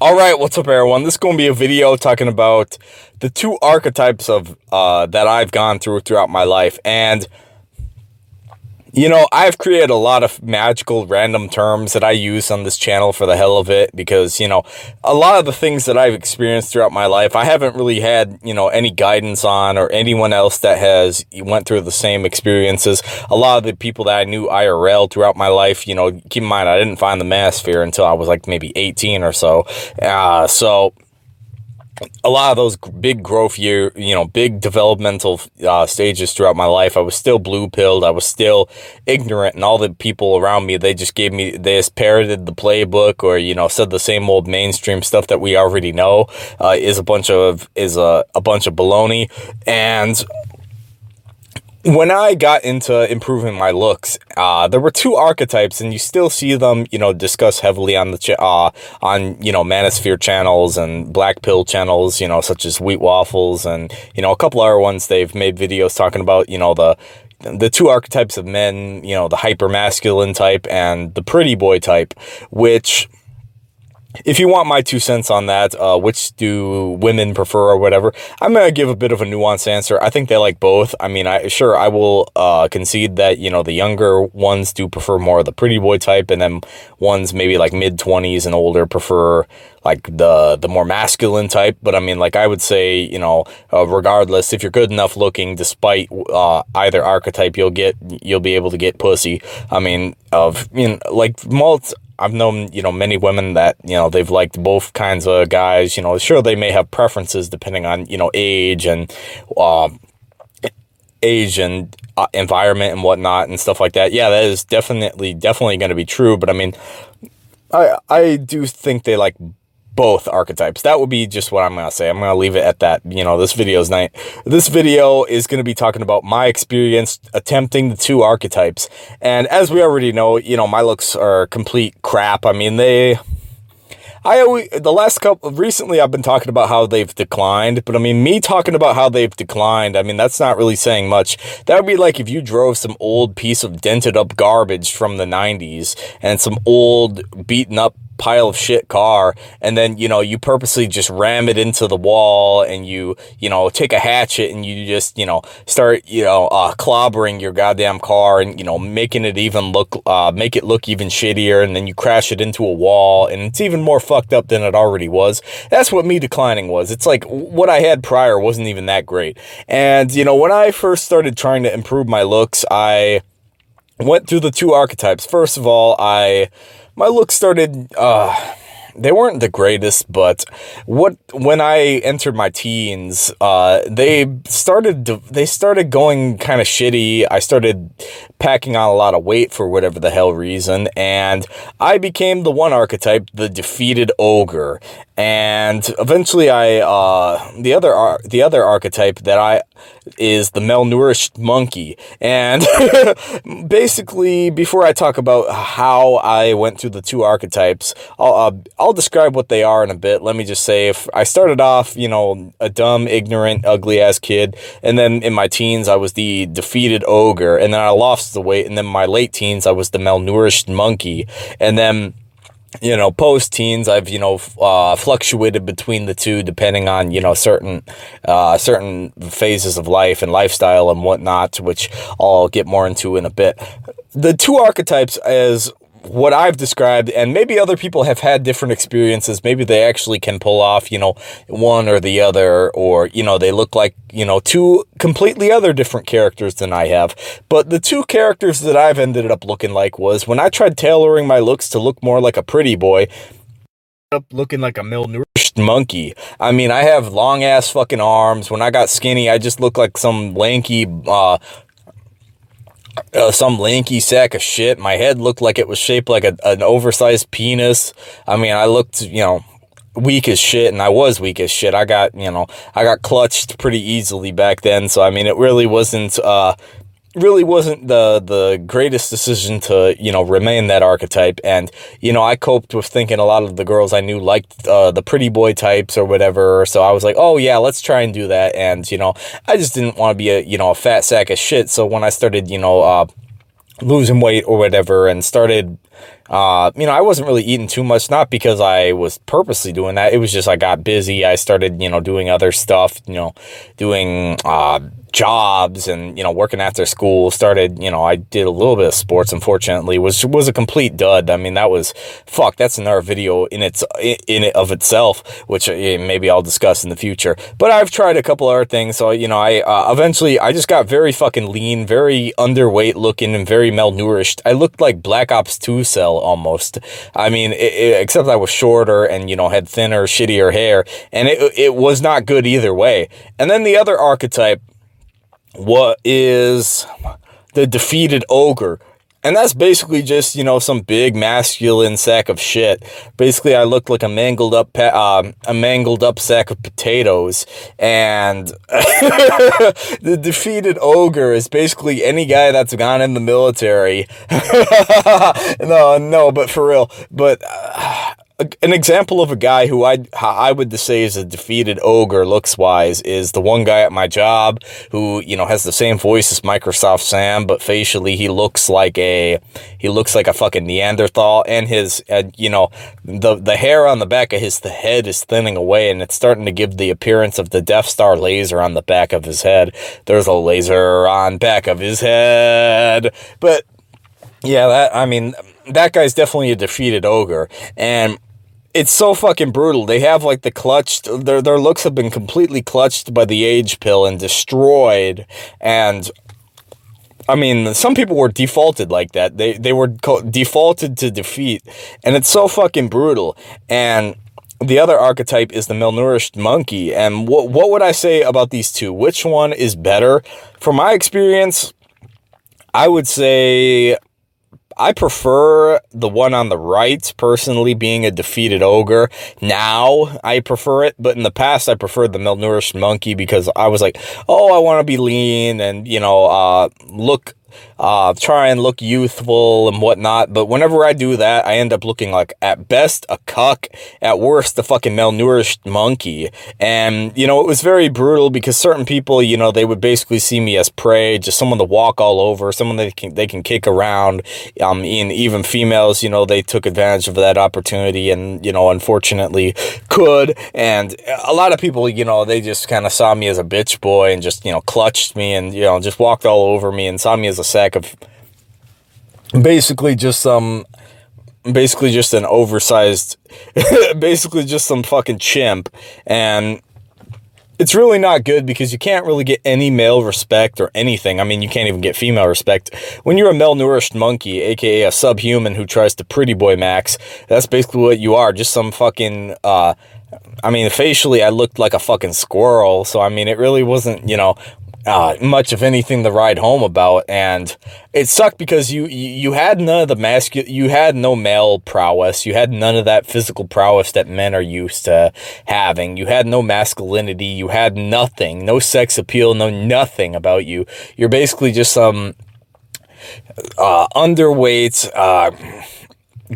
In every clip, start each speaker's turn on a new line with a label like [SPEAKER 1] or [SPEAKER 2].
[SPEAKER 1] All right, what's up, everyone? This is going to be a video talking about the two archetypes of uh, that I've gone through throughout my life, and you know, I've created a lot of magical random terms that I use on this channel for the hell of it because, you know, a lot of the things that I've experienced throughout my life, I haven't really had, you know, any guidance on or anyone else that has went through the same experiences. A lot of the people that I knew IRL throughout my life, you know, keep in mind, I didn't find the Manosphere until I was like maybe 18 or so. Uh, so, a lot of those big growth year, you know, big developmental uh, stages throughout my life, I was still blue pilled. I was still ignorant, and all the people around me, they just gave me, they just parroted the playbook, or you know, said the same old mainstream stuff that we already know uh, is a bunch of is a a bunch of baloney, and when I got into improving my looks, uh, there were two archetypes, and you still see them, you know, discussed heavily on the uh, on you know Manosphere channels and Black Pill channels, you know, such as Wheat Waffles and you know a couple other ones. They've made videos talking about you know the the two archetypes of men, you know, the hyper masculine type and the pretty boy type, which if you want my two cents on that, uh, which do women prefer or whatever, I'm going to give a bit of a nuanced answer. I think they like both. I mean, I sure, I will uh, concede that, you know, the younger ones do prefer more of the pretty boy type, and then ones maybe like mid-20s and older prefer like the the more masculine type. But I mean, like I would say, you know, uh, regardless, if you're good enough looking, despite uh, either archetype, you'll get you'll be able to get pussy. I mean, of you know, like most I've known, you know, many women that, you know, they've liked both kinds of guys, you know, sure they may have preferences depending on, you know, age and, uh, age and uh, environment and whatnot and stuff like that. Yeah, that is definitely, definitely going to be true. But I mean, I, I do think they like both archetypes. That would be just what I'm going to say. I'm going to leave it at that. You know, this video's night. This video is going to be talking about my experience attempting the two archetypes. And as we already know, you know, my looks are complete crap. I mean, they... I always, the last couple, recently I've been talking about how they've declined, but I mean, me talking about how they've declined, I mean, that's not really saying much. That would be like if you drove some old piece of dented up garbage from the 90s and some old beaten up pile of shit car and then you know you purposely just ram it into the wall and you you know take a hatchet and you just you know start you know uh, clobbering your goddamn car and you know making it even look uh, make it look even shittier and then you crash it into a wall and it's even more fucked up than it already was. That's what me declining was. It's like what I had prior wasn't even that great. And you know when I first started trying to improve my looks I went through the two archetypes. First of all I my look started, uh, they weren't the greatest, but what when I entered my teens, uh, they started they started going kind of shitty. I started packing on a lot of weight for whatever the hell reason, and I became the one archetype, the defeated ogre. And eventually, I uh, the other the other archetype that I is the malnourished monkey. And basically, before I talk about how I went through the two archetypes, I'll uh, I'll describe what they are in a bit. Let me just say, if I started off, you know, a dumb, ignorant, ugly ass kid, and then in my teens I was the defeated ogre, and then I lost the weight, and then my late teens I was the malnourished monkey, and then you know, post teens, I've, you know, uh, fluctuated between the two depending on, you know, certain, uh, certain phases of life and lifestyle and whatnot, which I'll get more into in a bit. The two archetypes as what I've described, and maybe other people have had different experiences. Maybe they actually can pull off, you know, one or the other, or, you know, they look like, you know, two completely other different characters than I have. But the two characters that I've ended up looking like was when I tried tailoring my looks to look more like a pretty boy, up looking like a malnourished monkey. I mean, I have long ass fucking arms. When I got skinny, I just look like some lanky, uh, uh, some lanky sack of shit. My head looked like it was shaped like a, an oversized penis. I mean, I looked, you know, weak as shit, and I was weak as shit. I got, you know, I got clutched pretty easily back then, so I mean, it really wasn't, uh, really wasn't the the greatest decision to you know remain that archetype and you know I coped with thinking a lot of the girls I knew liked uh, the pretty boy types or whatever so I was like oh yeah let's try and do that and you know I just didn't want to be a you know a fat sack of shit so when I started you know uh losing weight or whatever and started uh, you know, I wasn't really eating too much, not because I was purposely doing that. It was just I got busy. I started, you know, doing other stuff, you know, doing uh, jobs and, you know, working after school. Started, you know, I did a little bit of sports, unfortunately, which was a complete dud. I mean, that was, fuck, that's another video in its, in it of itself, which uh, maybe I'll discuss in the future. But I've tried a couple other things. So, you know, I uh, eventually, I just got very fucking lean, very underweight looking and very malnourished. I looked like Black Ops 2 cell almost. I mean, it, it, except I was shorter and, you know, had thinner, shittier hair. And it, it was not good either way. And then the other archetype what is the defeated ogre. And that's basically just, you know, some big masculine sack of shit. Basically, I looked like a mangled up, um, a mangled up sack of potatoes. And the defeated ogre is basically any guy that's gone in the military. no, no, but for real. But, uh, an example of a guy who I I would say is a defeated ogre looks wise is the one guy at my job who you know has the same voice as Microsoft Sam but facially he looks like a he looks like a fucking Neanderthal and his uh, you know the the hair on the back of his the head is thinning away and it's starting to give the appearance of the Death Star laser on the back of his head. There's a laser on back of his head. But yeah that I mean that guy's definitely a defeated ogre. And it's so fucking brutal. They have like the clutched, their, their looks have been completely clutched by the age pill and destroyed. And I mean, some people were defaulted like that. They, they were defaulted to defeat and it's so fucking brutal. And the other archetype is the malnourished monkey. And what, what would I say about these two? Which one is better? From my experience, I would say I prefer the one on the right, personally, being a defeated ogre. Now, I prefer it, but in the past, I preferred the malnourished monkey because I was like, oh, I want to be lean and, you know, uh, look uh, try and look youthful and whatnot. But whenever I do that, I end up looking like, at best, a cuck, at worst, a fucking malnourished monkey. And, you know, it was very brutal because certain people, you know, they would basically see me as prey, just someone to walk all over, someone they can, they can kick around. Um, and even females, you know, they took advantage of that opportunity and, you know, unfortunately could. And a lot of people, you know, they just kind of saw me as a bitch boy and just, you know, clutched me and, you know, just walked all over me and saw me as a sack of basically just some basically just an oversized basically just some fucking chimp and it's really not good because you can't really get any male respect or anything. I mean, you can't even get female respect. When you're a malnourished monkey, aka a subhuman who tries to pretty boy max, that's basically what you are. Just some fucking, uh, I mean, facially, I looked like a fucking squirrel. So, I mean, it really wasn't, you know, uh, much of anything to ride home about. And it sucked because you, you had none of the masculine, you had no male prowess. You had none of that physical prowess that men are used to having. You had no masculinity. You had nothing, no sex appeal, no nothing about you. You're basically just some, uh, underweight, uh,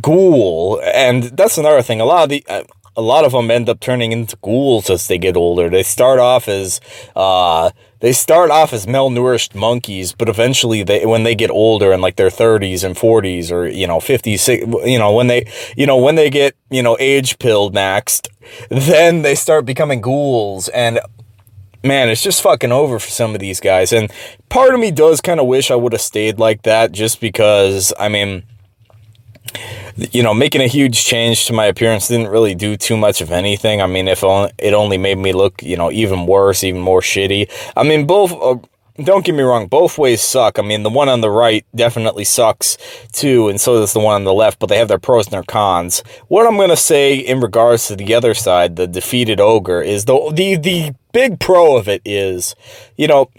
[SPEAKER 1] ghoul. And that's another thing. A lot of the, uh, a lot of them end up turning into ghouls as they get older. They start off as, uh, they start off as malnourished monkeys, but eventually they, when they get older in like their 30s and 40s or, you know, 50s, you know, when they, you know, when they get, you know, age pilled maxed, then they start becoming ghouls and man, it's just fucking over for some of these guys. And part of me does kind of wish I would have stayed like that just because, I mean, you know, making a huge change to my appearance didn't really do too much of anything. I mean, if only, it only made me look, you know, even worse, even more shitty. I mean, both, uh, don't get me wrong, both ways suck. I mean, the one on the right definitely sucks too, and so does the one on the left, but they have their pros and their cons. What I'm going to say in regards to the other side, the defeated ogre, is the, the, the big pro of it is, you know,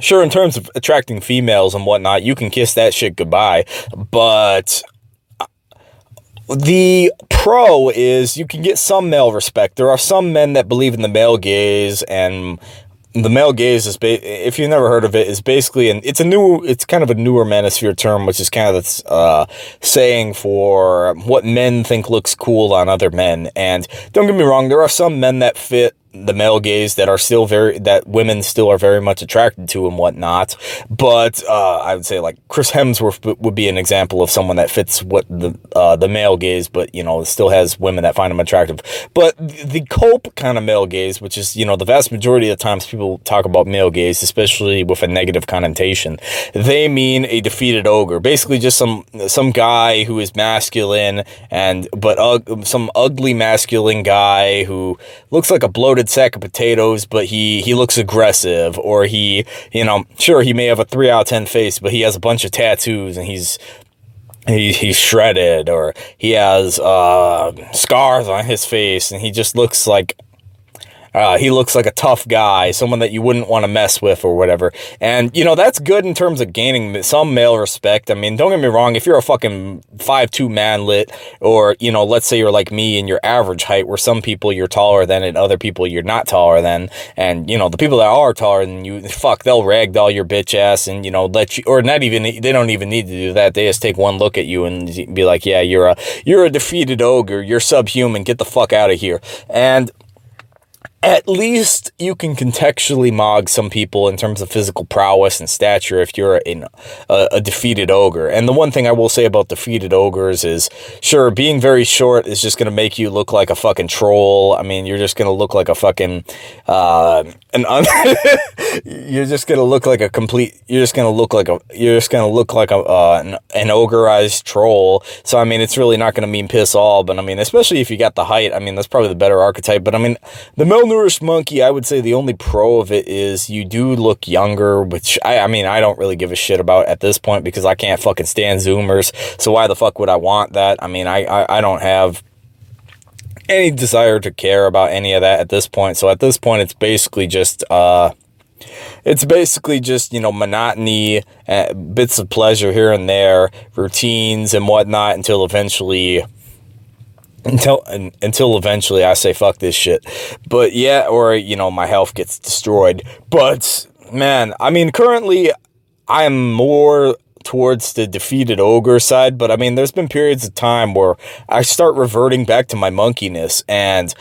[SPEAKER 1] Sure, in terms of attracting females and whatnot, you can kiss that shit goodbye, but the pro is you can get some male respect. There are some men that believe in the male gaze and the male gaze is, if you've never heard of it, is basically, and it's a new, it's kind of a newer manosphere term, which is kind of this, uh, saying for what men think looks cool on other men. And don't get me wrong, there are some men that fit the male gaze that are still very that women still are very much attracted to and whatnot. But uh, I would say like Chris Hemsworth would be an example of someone that fits what the uh, the male gaze, but you know still has women that find him attractive. But the cope kind of male gaze, which is you know the vast majority of the times people talk about male gaze, especially with a negative connotation, they mean a defeated ogre, basically just some some guy who is masculine and but uh, some ugly masculine guy who looks like a bloated sack of potatoes, but he, he looks aggressive, or he, you know, sure, he may have a 3 out of 10 face, but he has a bunch of tattoos and he's he, he's shredded or he has uh, scars on his face and he just looks like uh, he looks like a tough guy, someone that you wouldn't want to mess with or whatever. And, you know, that's good in terms of gaining some male respect. I mean, don't get me wrong. If you're a fucking five-two manlet or, you know, let's say you're like me and your average height where some people you're taller than and other people you're not taller than. And, you know, the people that are taller than you, fuck, they'll ragdoll your bitch ass and, you know, let you, or not even, they don't even need to do that. They just take one look at you and be like, yeah, you're a, you're a defeated ogre. You're subhuman. Get the fuck out of here. And, at least you can contextually mog some people in terms of physical prowess and stature if you're in a, a, defeated ogre. And the one thing I will say about defeated ogres is, sure, being very short is just going to make you look like a fucking troll. I mean, you're just going to look like a fucking, uh, an un you're just going to look like a complete, you're just going to look like a, you're just going to look like a, uh, an, an ogreized troll. So, I mean, it's really not going to mean piss all, but I mean, especially if you got the height, I mean, that's probably the better archetype. But I mean, the mill malnourished monkey, I would say the only pro of it is you do look younger, which I, I mean, I don't really give a shit about at this point because I can't fucking stand Zoomers. So why the fuck would I want that? I mean, I, I, I don't have any desire to care about any of that at this point. So at this point, it's basically just, uh, it's basically just, you know, monotony, uh, bits of pleasure here and there, routines and whatnot until eventually until until eventually I say fuck this shit. But yeah, or you know my health gets destroyed. But man, I mean currently I am more towards the defeated ogre side, but I mean there's been periods of time where I start reverting back to my monkiness and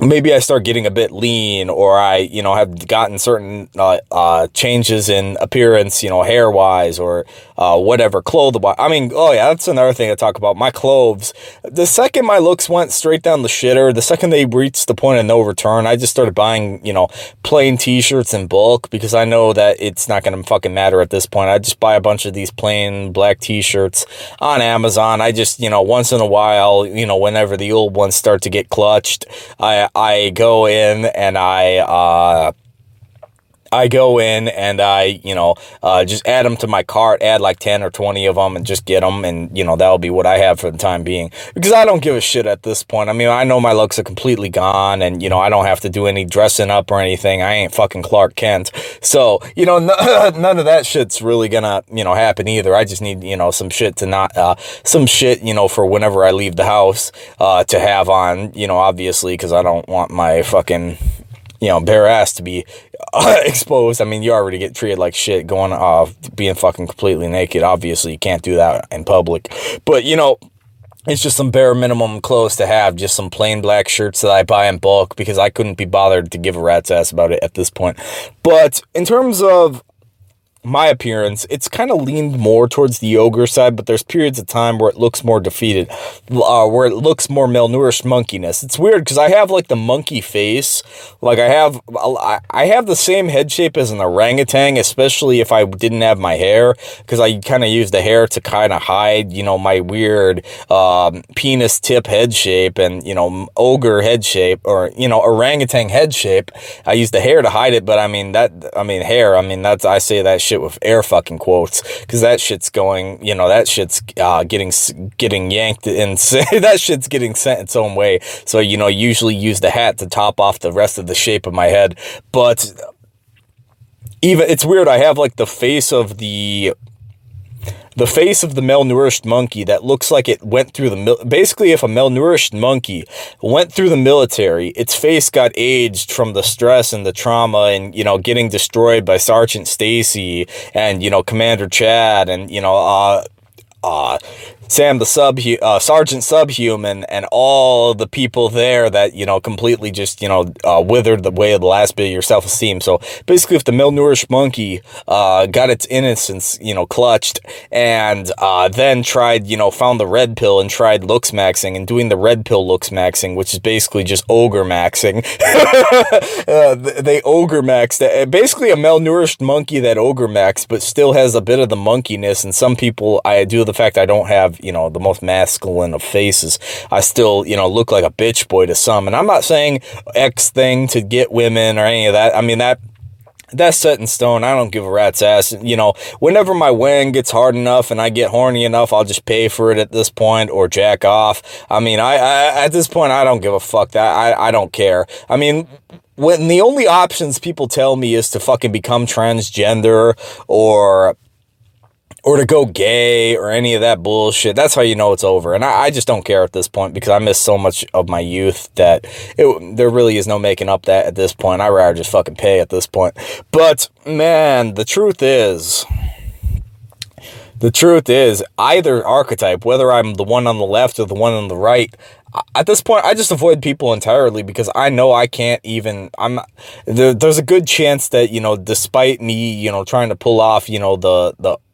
[SPEAKER 1] maybe I start getting a bit lean or I, you know, have gotten certain uh, uh, changes in appearance, you know, hair wise or uh, whatever, clothes wise. I mean, oh yeah, that's another thing I talk about. My clothes. The second my looks went straight down the shitter, the second they reached the point of no return, I just started buying, you know, plain t-shirts in bulk because I know that it's not going to fucking matter at this point. I just buy a bunch of these plain black t-shirts on Amazon. I just, you know, once in a while, you know, whenever the old ones start to get clutched, I, I go in and I, uh, I go in and I, you know, uh, just add them to my cart, add like 10 or 20 of them and just get them. And, you know, that'll be what I have for the time being because I don't give a shit at this point. I mean, I know my looks are completely gone and, you know, I don't have to do any dressing up or anything. I ain't fucking Clark Kent. So, you know, none of that shit's really gonna, you know, happen either. I just need, you know, some shit to not, uh, some shit, you know, for whenever I leave the house, uh, to have on, you know, obviously, because I don't want my fucking, you know, bare ass to be exposed. I mean, you already get treated like shit going off, being fucking completely naked. Obviously, you can't do that in public. But, you know, it's just some bare minimum clothes to have, just some plain black shirts that I buy in bulk because I couldn't be bothered to give a rat's ass about it at this point. But in terms of my appearance, it's kind of leaned more towards the ogre side, but there's periods of time where it looks more defeated, uh, where it looks more malnourished monkiness. It's weird because I have like the monkey face, like I have, I have the same head shape as an orangutan, especially if I didn't have my hair, because I kind of use the hair to kind of hide, you know, my weird um, penis tip head shape and, you know, ogre head shape or, you know, orangutan head shape. I use the hair to hide it, but I mean, that, I mean, hair, I mean, that's, I say that with air fucking quotes because that shit's going, you know, that shit's uh, getting getting yanked and that shit's getting sent its own way. So, you know, usually use the hat to top off the rest of the shape of my head. But even, it's weird. I have like the face of the the face of the malnourished monkey that looks like it went through the basically if a malnourished monkey went through the military its face got aged from the stress and the trauma and you know getting destroyed by sergeant stacy and you know commander chad and you know uh uh Sam the sub uh, Sergeant Subhuman and all the people there that you know completely just you know uh, withered the way of the last bit of your self esteem. So basically, if the malnourished monkey uh, got its innocence you know clutched and uh, then tried you know found the red pill and tried looks maxing and doing the red pill looks maxing, which is basically just ogre maxing. Uh, they ogre maxed basically a malnourished monkey that ogre maxed, but still has a bit of the monkeyness. And some people, I do the fact I don't have, you know, the most masculine of faces. I still, you know, look like a bitch boy to some. And I'm not saying X thing to get women or any of that. I mean, that that's set in stone. I don't give a rat's ass. You know, whenever my wang gets hard enough and I get horny enough, I'll just pay for it at this point or jack off. I mean, I, I at this point, I don't give a fuck that. I, I don't care. I mean, when the only options people tell me is to fucking become transgender or or to go gay or any of that bullshit. That's how you know it's over. And I, I, just don't care at this point because I miss so much of my youth that it, there really is no making up that at this point. I'd rather just fucking pay at this point. But man, the truth is, the truth is either archetype, whether I'm the one on the left or the one on the right, at this point, I just avoid people entirely because I know I can't even, I'm, there, there's a good chance that, you know, despite me, you know, trying to pull off, you know, the, the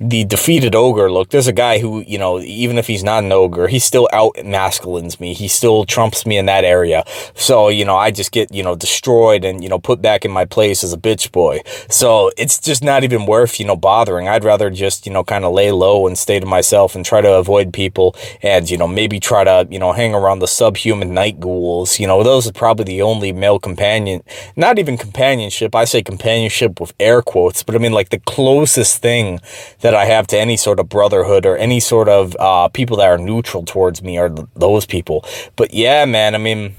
[SPEAKER 1] the defeated ogre look. There's a guy who, you know, even if he's not an ogre, he still out masculines me. He still trumps me in that area. So, you know, I just get, you know, destroyed and, you know, put back in my place as a bitch boy. So it's just not even worth, you know, bothering. I'd rather just, you know, kind of lay low and stay to myself and try to avoid people and, you know, maybe try to, you know, hang around the subhuman night ghouls. You know, those are probably the only male companion, not even companionship. I say companionship with air quotes, but I mean like the closest thing that that I have to any sort of brotherhood or any sort of uh, people that are neutral towards me are th those people. But yeah, man, I mean,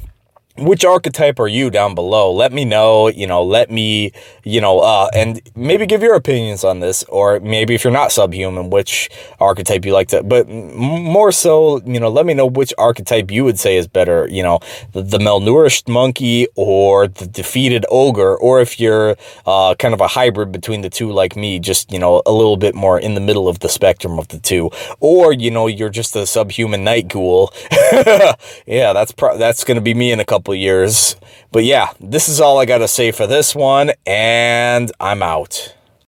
[SPEAKER 1] which archetype are you down below? Let me know, you know, let me, you know, uh, and maybe give your opinions on this, or maybe if you're not subhuman, which archetype you like to, but more so, you know, let me know which archetype you would say is better, you know, the, the malnourished monkey or the defeated ogre, or if you're, uh, kind of a hybrid between the two like me, just, you know, a little bit more in the middle of the spectrum of the two, or, you know, you're just a subhuman night ghoul. yeah, that's, that's going to be me in a couple couple years. But yeah, this is all I got to say for this one, and I'm out.